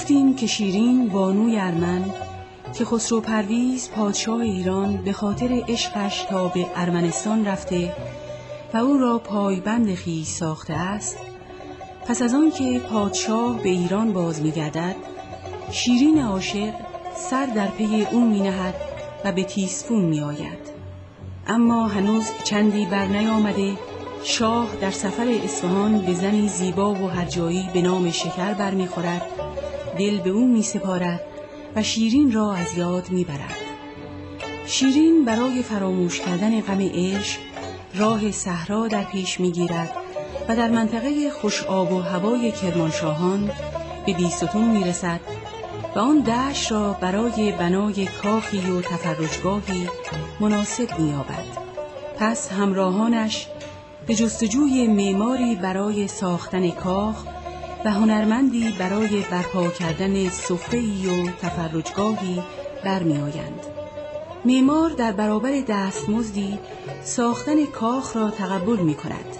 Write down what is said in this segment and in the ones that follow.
گفتیم که شیرین بانوی ارمن که خسرو پرویز پادشاه ایران به خاطر عشقش تا به ارمنستان رفته و او را پایبند خیش ساخته است پس از آنکه پادشاه به ایران باز میگردد شیرین عاشق سر در پی او می نهد و به تیسفون می آید. اما هنوز چندی بر نیامده شاه در سفر اصفهان به زنی زیبا و هرجایی به نام شکر برمیخورد دل به او می سپارد و شیرین را از یاد می برد. شیرین برای فراموش کردن غم عشق راه صحرا در پیش می گیرد و در منطقه خوش آب و هوای کرمانشاهان به بیستون می رسد و آن دشت را برای بنای کاخی و تفرجگاهی مناسب می‌یابد. پس همراهانش به جستجوی معماری برای ساختن کاخ و هنرمندی برای برپا کردن صفه‌ای و تفرجگاهی برمیآیند. معمار در برابر دستمزدی ساختن کاخ را تقبل می کند.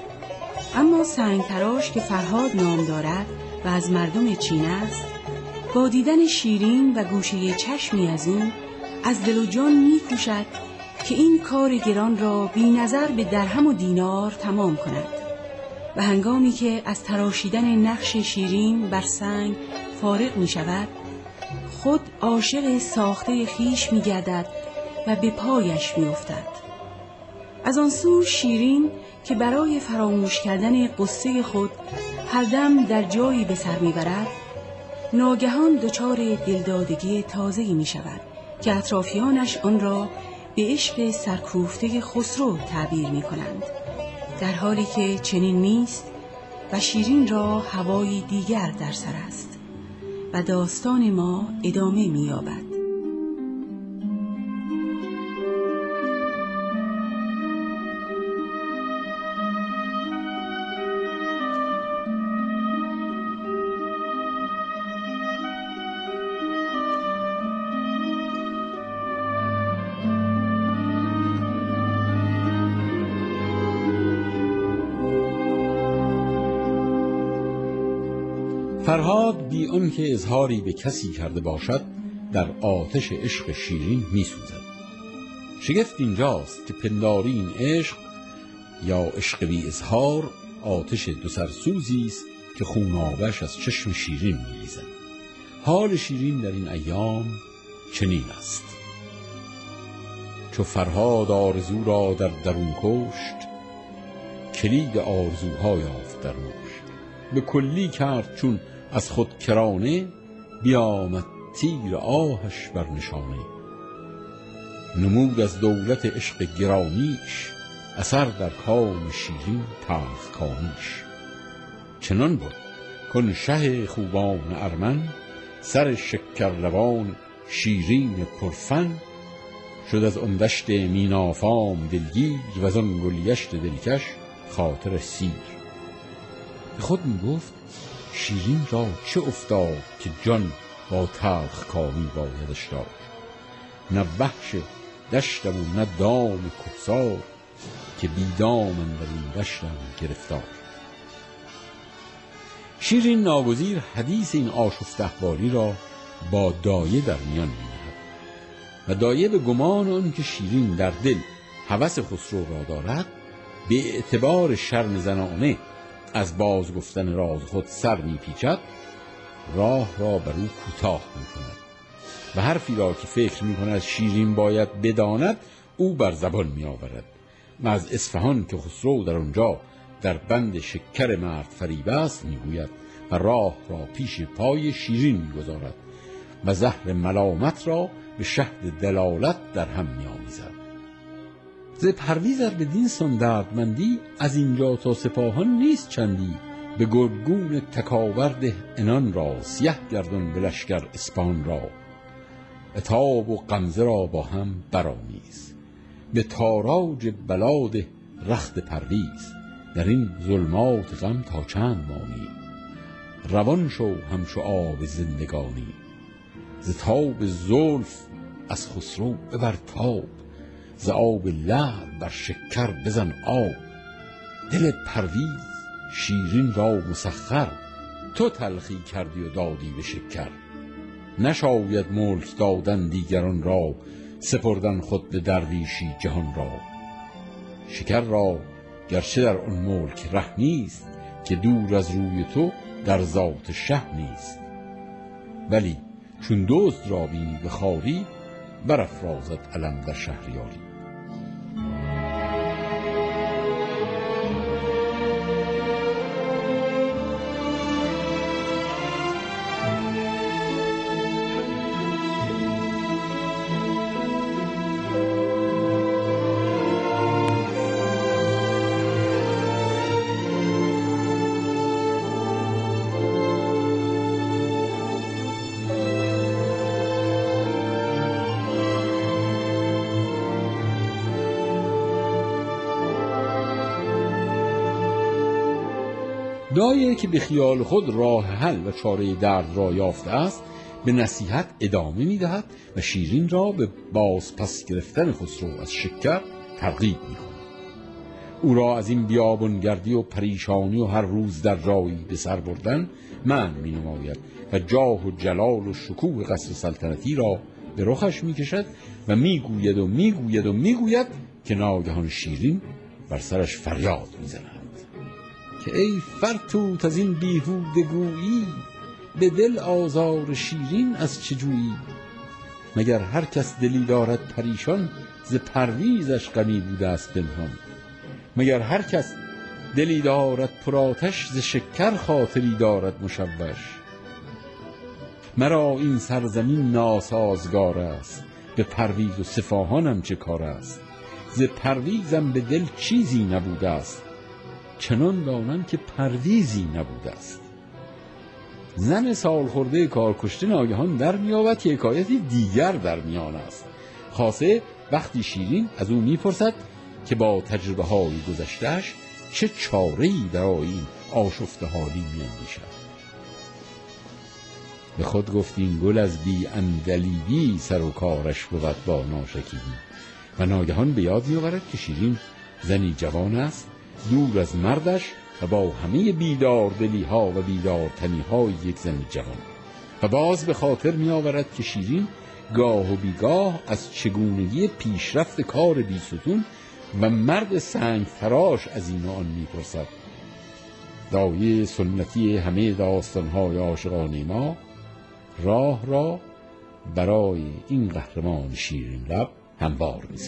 اما سنگ تراش که فرهاد نام دارد و از مردم چین است با دیدن شیرین و گوشه چشمی از او از دل و جان می که این کار گران را بی نظر به درهم و دینار تمام کند و هنگامی که از تراشیدن نقش شیرین بر سنگ فارغ می شود خود عاشق ساخته خیش می گردد و به پایش می افتد. از آن سو شیرین که برای فراموش کردن قصه خود هر دم در جایی به سر می‌برد ناگهان دچار دلدادگی تازه‌ای می شود که اطرافیانش آن را به عشق سرکوفته خسرو تعبیر می کنند در حالی که چنین نیست و شیرین را هوایی دیگر در سر است و داستان ما ادامه می فرهاد بی آنکه اظهاری به کسی کرده باشد در آتش عشق شیرین می سوزد شگفت اینجاست که پنداری این عشق یا عشق بی اظهار آتش دو سرسوزی است که خونابش از چشم شیرین میریزد. حال شیرین در این ایام چنین است. چو فرهاد آرزو را در درون کشت کلید آرزوها یافت در مشت به کلی کرد چون از خود کرانه بیامد تیر آهش بر نشانه. نمود از دولت عشق گرانیش اثر در کام شیرین تلخ کامیش چنان بود کن شه خوبان ارمن سر شکر شیرین پرفن. شد از اون دشت مینافام دلگیر و از آن گلیشت دلکش خاطر سیر. به خود می گفت شیرین را چه افتاد که جان با تلخ کامی بایدش داد؟ نه وحش دشتم و نه دام که بیدام در این دشتم گرفتار. شیرین ناگزیر حدیث این آشفته احوالی را با دایه در میان می‌نهد و دایه به گمان آن که شیرین در دل هوس خسرو را دارد به اعتبار شرم زنانه از باز گفتن راز خود سر میپیچد راه را بر او کوتاه می‌کند و حرفی را که فکر می‌کند شیرین باید بداند او بر زبان میآورد و از اصفهان که خسرو در آنجا در بند شکر مرد فریب است می‌گوید و راه را پیش پای شیرین می‌گذارد و زهر ملامت را به شهد دلالت در هم میآمیزد ز پرویزر به دین سان دردمندی از اینجا تا سپاهان نیست چندی. به گرگون تکاورد انان را سیه گردان به لشکر اسپان را. اتاب و غمزه را با هم برآمیز. به تاراج بلاد رخت پرویز. در این ظلمات غم تا چند مانی. روان شو همچو آب زندگانی. ز تاب زلف از خسرو ببر تاب. ز آب لعل بر شکر بزن آب. دل پرویز شیرین را مسخر. تو تلخی کردی و دادی به شکر. نشاید ملک دادن دیگران را سپردن خود به درویشی جهان را. شکر را گرچه در آن ملک ره نیست که دور از روی تو در ذات شه نیست. ولی چون دزد را بینی به خاری برافرازد علم در شهریاری. دایه که به خیال خود راه حل و چاره درد را یافته است به نصیحت ادامه می دهد و شیرین را به باز پس گرفتن خسرو از شکر ترغیب می کند. او را از این بیابونگردی و پریشانی و هر روز در جایی به سر بردن من می نماید و جاه و جلال و شکوه قصر سلطنتی را به رخش می کشد و می گوید و می گوید و می گوید که ناگهان شیرین بر سرش فریاد می زند. که ای فرتوت از این بیهوده گویی به دل آزار شیرین از چجویی مگر هر کس دلی دارد پریشان ز پرویزش غمی بوده است پنهان؟ مگر هر کس دلی دارد پراتش ز شکر خاطری دارد مشوش؟ مرا این سرزمین ناسازگار است به پرویز و صفاهانم چه کار است؟ ز پرویزم به دل چیزی نبوده است چنان دانم که پرویزی نبوده است. زن سال خورده کار کشته ناگهان در میابد که حکایتی دیگر در میان است. خاصه وقتی شیرین از او می‌پرسد که با تجربه های گذشتهش چه چاره ای در این آشفته حالی میاندیشد. به خود گفتیم گل از بی اندلیبی سر و کارش بود با ناشکیبی و ناگهان به یاد میآورد که شیرین زنی جوان است دور از مردش و با همه بیدار دلی ها و بیدار تنی های یک زن جوان و باز به خاطر می آورد که شیرین گاه و بیگاه از چگونگی پیشرفت کار بیستون و مرد سنگ تراش از این آن می پرسد دایه سنتی همه داستانهای عاشقانه ما راه را برای این قهرمان شیرین لب هموار می.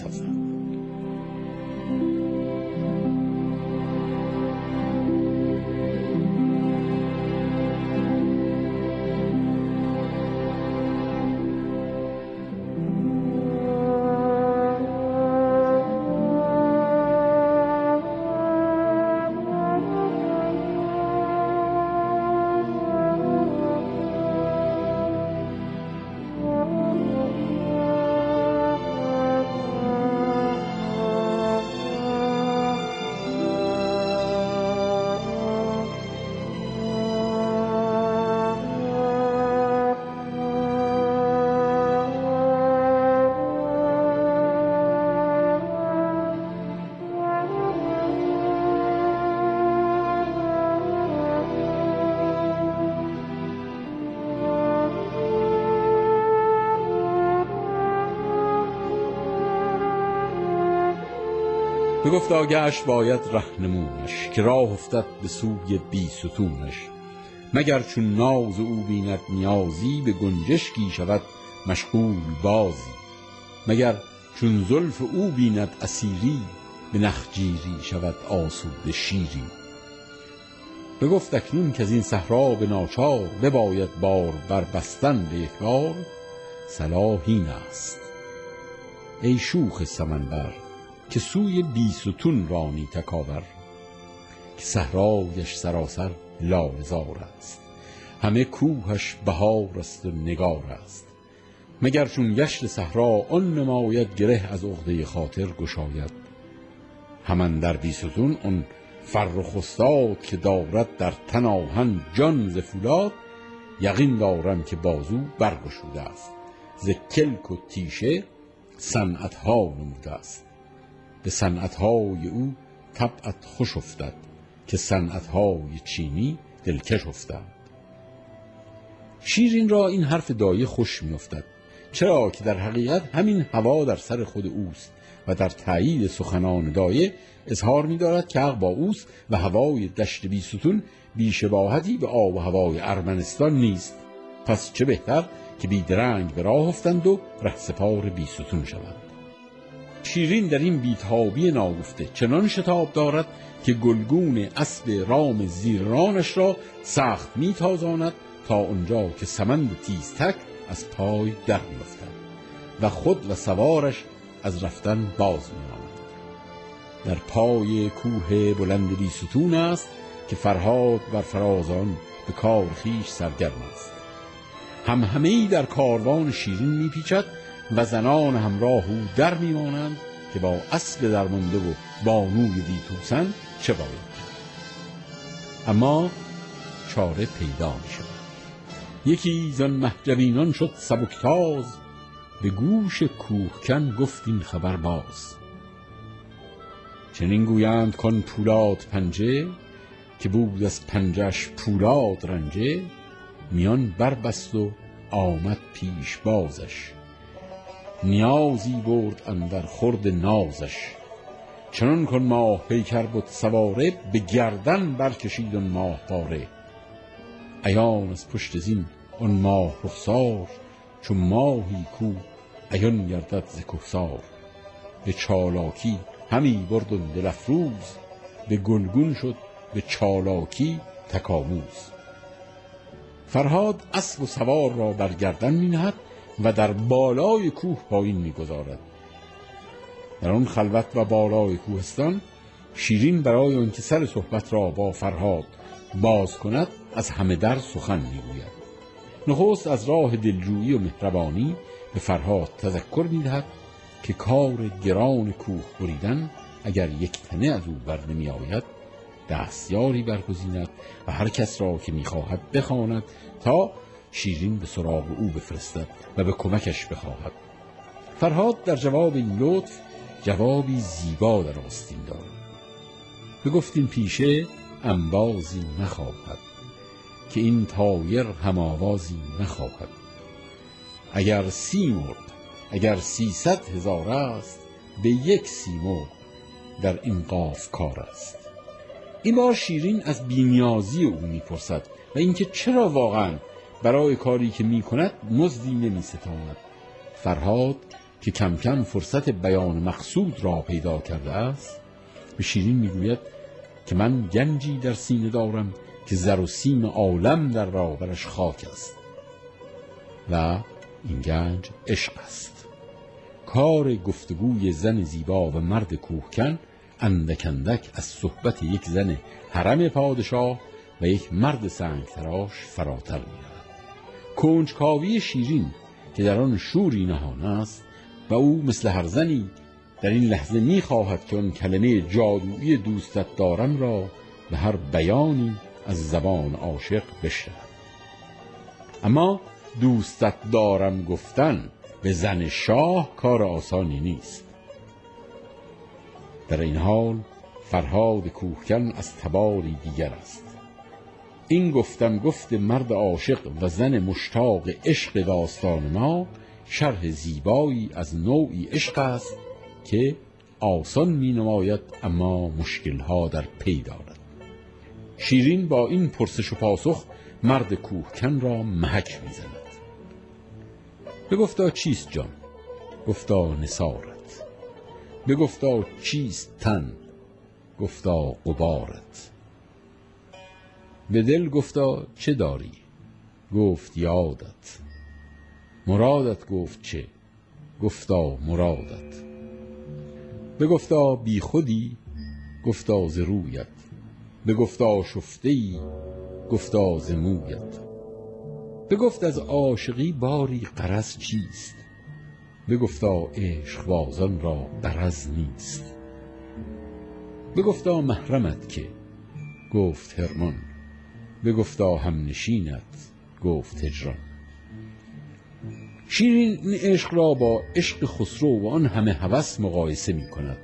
گفت گشت باید رهنمونش که راه افتد به سوی بی ستونش. مگر چون ناز او بیند نیازی به گنجشکی شود مشغول بازی. مگر چون زلف او بیند اسیری به نخجیری شود آسود شیری. بگفت اکنون که از این صحرا به ناچار بباید بار بر بستن به یک بار صلاح است. ای شوخ سمنبر که سوی بیستون رانی تکاور که صحرایش سراسر لالزار است. همه کوهش بهار است و نگار است. مگر چون گشت صحرا آن نماید گره از عقده خاطر گشاید؟ همان در بیستون اون فر و خستاد که دارد در تناهن جان ز فولاد یقین دارم که بازو برگشوده است. ز کلک و تیشه صنعت ها نموده است. به صنعتهای او طبعت خوش افتد که صنعتهای چینی دلکش افتد شیرین را این حرف دایه خوش میافتد. چرا که در حقیقت همین هوا در سر خود اوست و در تایید سخنان دایه اظهار می دارد که حق با اوست و هوای دشت بیستون بیشباهتی به آب و هوای ارمنستان نیست. پس چه بهتر که بیدرنگ به راه افتند و رهسپار بیستون شوند. شیرین در این بیتابی ناگفته چنان شتاب دارد که گلگون اسب رام زیرانش را سخت میتازاند تا اونجا که سمند تیزتک از پای در میافتد و خود و سوارش از رفتن باز میماند. در پای کوه بلند بیستون است که فرهاد بر فرازان به کار خیش سرگرم است. هم همه در کاروان شیرین میپیچد و زنان همراه او در میمانند که با اصل درمانده و بانوی ویتوسن چه باید اما چاره پیدا می شود یکی زن محجبینان شد سبکتاز به گوش کوهکن گفت این خبر باز. چنین گویند کن پولاد پنجه که بود از پنجش پولاد رنجه میان بربست و آمد پیش بازش. نیازی برد اندر خورد نازش. چنان کن ماه پیکر بود سواره به گردن برکشید اون ماه پاره. ایان از پشت زین اون ماه رخسار چون ماهی کو ایان گردد ز کهسار. به چالاکی همی برد اون دل افروز به گلگون شد به چالاکی تکاموز. فرهاد اسب و سوار را بر گردن می نهد و در بالای کوه پایین می‌گذارد. در آن خلوت و بالای کوهستان شیرین برای آنکه سر صحبت را با فرهاد باز کند از همه در سخن می‌گوید. نخست از راه دلجویی و مهربانی به فرهاد تذکر می‌دهد که کار گران کوه بریدن اگر یک تنه از او بر نمی آید دستیاری برگزیند و هر کس را که می‌خواهد بخواند تا شیرین به سراغ او بفرستد و به کمکش بخواهد. فرهاد در جواب این لطف جوابی زیبا در آستین داد. بگفتین پیشه انبازی نخواهد که این تایر هماوازی نخواهد. اگر سی مرد اگر سیصد هزار است به یک سیمو در این قاف کار است. این بار شیرین از بینیازی او می‌پرسد و اینکه چرا واقعا برای کاری که می کند مزدی نمی ستاند فرهاد که کم کم فرصت بیان مقصود را پیدا کرده است به شیرین می‌گوید که من گنجی در سینه دارم که زر و سیم عالم در برابرش خاک است. و این گنج عشق است. کار گفتگوی زن زیبا و مرد کوهکن اندک اندک از صحبت یک زن حرم پادشاه و یک مرد سنگ تراش فراتر می کنجکاوی شیرین که در آن شوری نهان است و او مثل هر زنی در این لحظه می‌خواهد که آن کلمه جادویی دوستت دارم را به هر بیانی از زبان عاشق بشنود اما دوستت دارم گفتن به زن شاه کار آسانی نیست. در این حال فرهاد کوهکن از تباری دیگر است. این گفتم گفت مرد عاشق و زن مشتاق عشق داستان ما شرح زیبایی از نوعی عشق است که آسان می نماید اما مشکلها در پی دارد. شیرین با این پرسش و پاسخ مرد کوهکن را محک می‌زند. بگفتا چیست جان؟ گفتا نسارت بگفتا چیست تن؟ گفتا قبارت به دل گفتا چه داری؟ گفت یادت. مرادت گفت چه؟ گفتا مرادت. بگفتا بی خودی گفتا ز رویت. بگفتا شفته ای گفتا ز مویت. بگفت از عاشقی باری قرض چیست؟ بگفتا عشق بازان را برز نیست. بگفتا محرمت که؟ گفت هرمان. بگفتا هم نشینت گفت هجران. شیرین عشق را با عشق خسرو و آن همه هوس مقایسه می کند.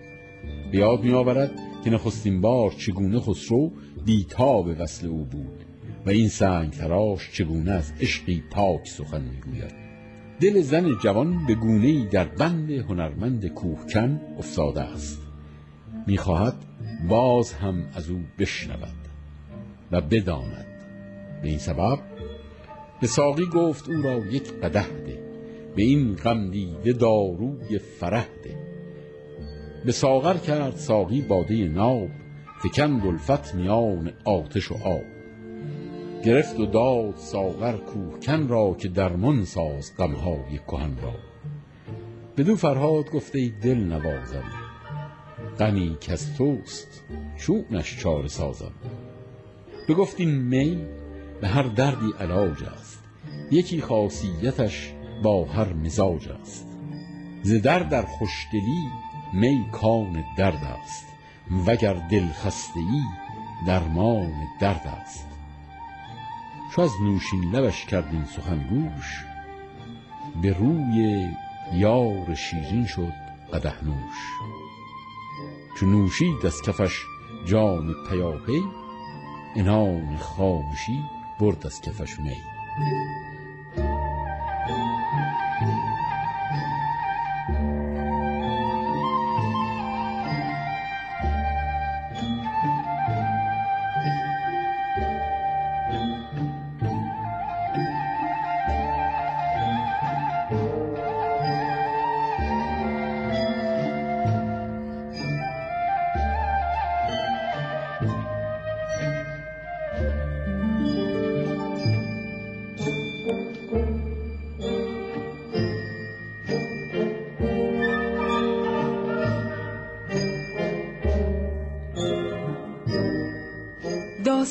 بیاد می آورد که نخستین بار چگونه خسرو بیتاب وصل او بود و این سنگ تراش چگونه از عشقی پاک سخن می‌گوید دل زن جوان به گونه در بند هنرمند کوهکن افتاده است. می‌خواهد باز هم از او بشنود و بداند. به این سبب به ساقی گفت او را یک قده ده به این غم دیده داروی فرح ده. به ساغر کرد ساقی باده ناب فکند الفت میان آتش و آب. گرفت و داد ساغر کوهکن را که درمان ساز غمهای کهن را. بدو فرهاد گفته ای دل نوازم غمی کز توست چونش چاره سازم. بگفت این می به هر دردی علاج است. یکی خاصیتش با هر مزاج است. ز درد در خوشدلی می کان درد است. وگر دل خسته ای درمان درد است. چو از نوشین لبش کرد این سخن گوش به روی یار شیرین شد قدح نوش چو نوشید از کفش جام پیاپی عنان خامشی برد از کفش می.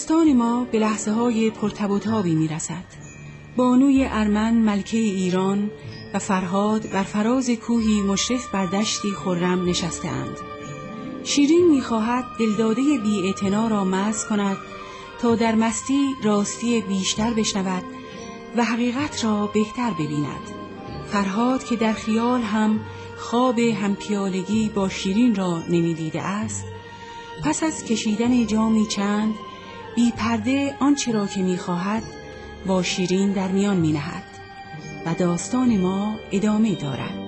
داستان ما به لحظه های پرتب و می رسد. بانوی ارمن ملکه ایران و فرهاد بر فراز کوهی مشرف بر دشتی خرم نشسته اند. شیرین می‌خواهد دلداده بی را مز کند تا در مستی راستی بیشتر بشنود و حقیقت را بهتر ببیند. فرهاد که در خیال هم خواب همپیالگی با شیرین را نمی‌دیده است پس از کشیدن جامی چند بی پرده آنچه را که می‌خواهد با شیرین در میان می نهد و داستان ما ادامه دارد.